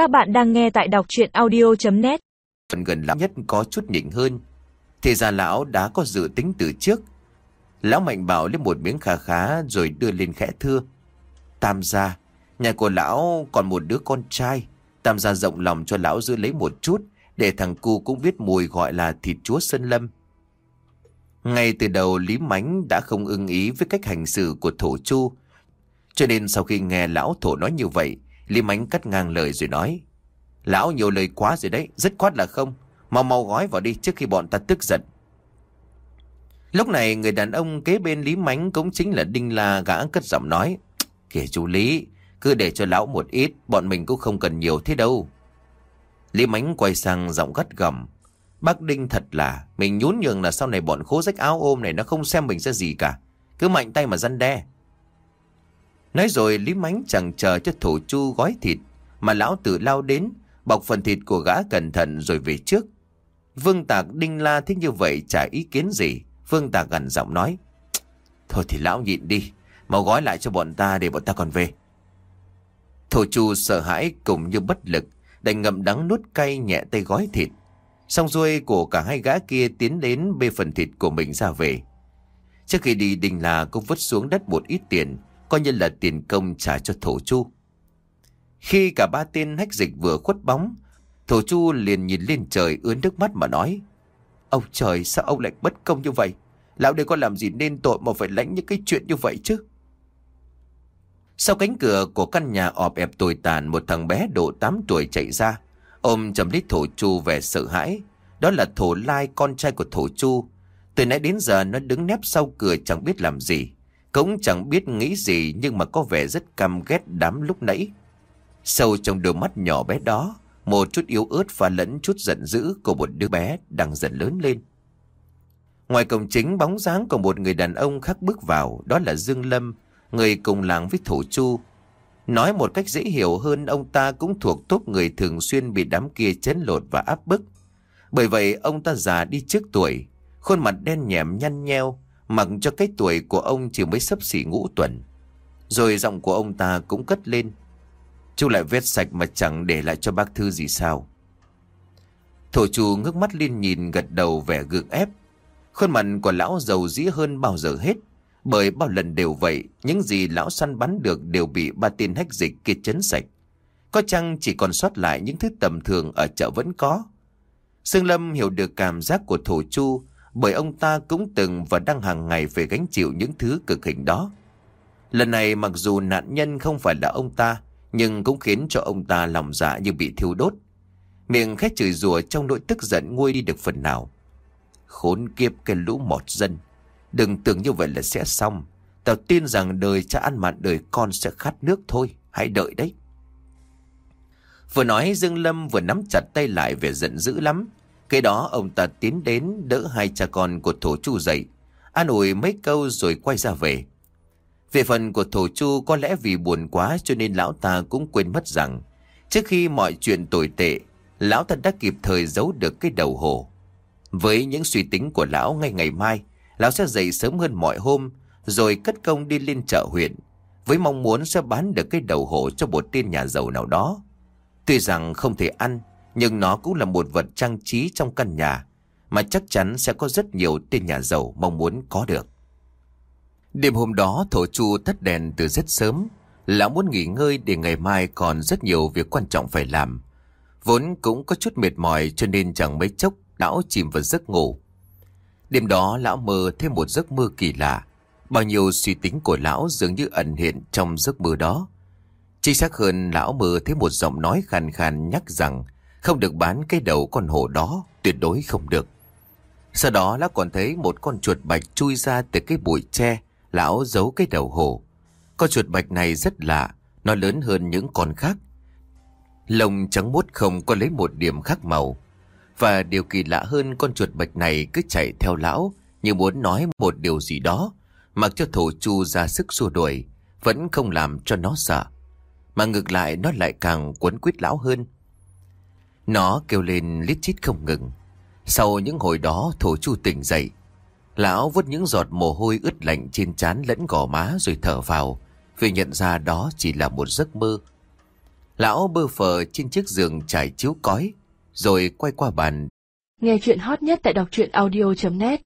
Các bạn đang nghe tại đọc chuyện audio.net Phần gần lão nhất có chút nhịn hơn. Thì ra lão đã có dự tính từ trước. Lão mạnh bảo lấy một miếng khá khá rồi đưa lên khẽ thưa. Tam gia, nhà của lão còn một đứa con trai. Tam gia rộng lòng cho lão giữ lấy một chút để thằng cu cũng biết mùi gọi là thịt chúa Sơn Lâm. Ngay từ đầu Lý Mánh đã không ưng ý với cách hành xử của thổ chu. Cho nên sau khi nghe lão thổ nói như vậy, Lý Mánh cắt ngang lời rồi nói. Lão nhiều lời quá rồi đấy, dứt khoát là không. Mau mau gói vào đi trước khi bọn ta tức giận. Lúc này người đàn ông kế bên Lý Mánh cũng chính là Đinh La gã cất giọng nói. Kìa chú Lý, cứ để cho lão một ít, bọn mình cũng không cần nhiều thế đâu. Lý Mánh quay sang giọng gắt gầm. Bác Đinh thật là, mình nhún nhường là sau này bọn khố rách áo ôm này nó không xem mình ra gì cả. Cứ mạnh tay mà răn đe. Nói rồi Lý Mánh chẳng chờ cho thủ chu gói thịt, mà lão tự lao đến, bọc phần thịt của gã cẩn thận rồi về trước. Vương Tạc Đinh La thích như vậy chả ý kiến gì. Vương Tạc gần giọng nói. Thôi thì lão nhịn đi, mau gói lại cho bọn ta để bọn ta còn về. Thổ chu sợ hãi cũng như bất lực, đành ngậm đắng nuốt cay nhẹ tay gói thịt. Xong xuôi của cả hai gã kia tiến đến bê phần thịt của mình ra về. Trước khi đi Đinh La cũng vứt xuống đất một ít tiền, coi như là tiền công trả cho thổ chu. Khi cả ba tên hách dịch vừa khuất bóng, thổ chu liền nhìn lên trời ướn nước mắt mà nói. Ông trời sao ông lại bất công như vậy? Lão đây có làm gì nên tội mà phải lãnh những cái chuyện như vậy chứ? Sau cánh cửa của căn nhà ọp ẹp tồi tàn một thằng bé độ 8 tuổi chạy ra. Ôm chầm lít thổ chu về sợ hãi. Đó là thổ lai con trai của thổ chu. Từ nãy đến giờ nó đứng nép sau cửa chẳng biết làm gì. Cũng chẳng biết nghĩ gì nhưng mà có vẻ rất căm ghét đám lúc nãy. Sâu trong đôi mắt nhỏ bé đó, một chút yếu ớt và lẫn chút giận dữ của một đứa bé đang dần lớn lên. Ngoài cổng chính bóng dáng của một người đàn ông khác bước vào, đó là Dương Lâm, người cùng làng với Thủ Chu. Nói một cách dễ hiểu hơn ông ta cũng thuộc tốt người thường xuyên bị đám kia chấn lột và áp bức. Bởi vậy ông ta già đi trước tuổi, khuôn mặt đen nhẹm nhăn nheo, mặc cho cái tuổi của ông chỉ mới sấp xỉ ngũ tuần. Rồi giọng của ông ta cũng cất lên. Chú lại vết sạch mà chẳng để lại cho bác thư gì sao. Thổ chủ ngước mắt lên nhìn gật đầu vẻ gượng ép. Khuôn mặt của lão giàu dĩ hơn bao giờ hết. Bởi bao lần đều vậy, những gì lão săn bắn được đều bị ba tên hách dịch kia chấn sạch. Có chăng chỉ còn sót lại những thứ tầm thường ở chợ vẫn có. Sương Lâm hiểu được cảm giác của thổ chu bởi ông ta cũng từng và đang hàng ngày phải gánh chịu những thứ cực hình đó. Lần này mặc dù nạn nhân không phải là ông ta, nhưng cũng khiến cho ông ta lòng dạ như bị thiêu đốt. Miệng khét chửi rủa trong nỗi tức giận nguôi đi được phần nào. Khốn kiếp cái lũ mọt dân. Đừng tưởng như vậy là sẽ xong. Tao tin rằng đời cha ăn mặn đời con sẽ khát nước thôi. Hãy đợi đấy. Vừa nói Dương Lâm vừa nắm chặt tay lại về giận dữ lắm kế đó ông ta tiến đến đỡ hai cha con của thổ chu dậy. An ủi mấy câu rồi quay ra về. Về phần của thổ chu có lẽ vì buồn quá cho nên lão ta cũng quên mất rằng trước khi mọi chuyện tồi tệ, lão ta đã kịp thời giấu được cái đầu hồ. Với những suy tính của lão ngay ngày mai, lão sẽ dậy sớm hơn mọi hôm rồi cất công đi lên chợ huyện với mong muốn sẽ bán được cái đầu hổ cho một tên nhà giàu nào đó. Tuy rằng không thể ăn, nhưng nó cũng là một vật trang trí trong căn nhà, mà chắc chắn sẽ có rất nhiều tên nhà giàu mong muốn có được. Đêm hôm đó, thổ chu tắt đèn từ rất sớm. Lão muốn nghỉ ngơi để ngày mai còn rất nhiều việc quan trọng phải làm. Vốn cũng có chút mệt mỏi cho nên chẳng mấy chốc lão chìm vào giấc ngủ. Đêm đó, lão mơ thêm một giấc mơ kỳ lạ. Bao nhiêu suy tính của lão dường như ẩn hiện trong giấc mơ đó. Chính xác hơn, lão mơ thấy một giọng nói khàn khàn nhắc rằng không được bán cái đầu con hổ đó, tuyệt đối không được. Sau đó lão còn thấy một con chuột bạch chui ra từ cái bụi tre, lão giấu cái đầu hổ. Con chuột bạch này rất lạ, nó lớn hơn những con khác. Lông trắng muốt không có lấy một điểm khác màu. Và điều kỳ lạ hơn con chuột bạch này cứ chạy theo lão như muốn nói một điều gì đó, mặc cho thổ chu ra sức xua đuổi, vẫn không làm cho nó sợ. Mà ngược lại nó lại càng quấn quýt lão hơn. Nó kêu lên lít chít không ngừng. Sau những hồi đó thổ chu tỉnh dậy. Lão vứt những giọt mồ hôi ướt lạnh trên trán lẫn gò má rồi thở vào. Vì nhận ra đó chỉ là một giấc mơ. Lão bơ phờ trên chiếc giường trải chiếu cói, rồi quay qua bàn. Nghe chuyện hot nhất tại đọc truyện audio.net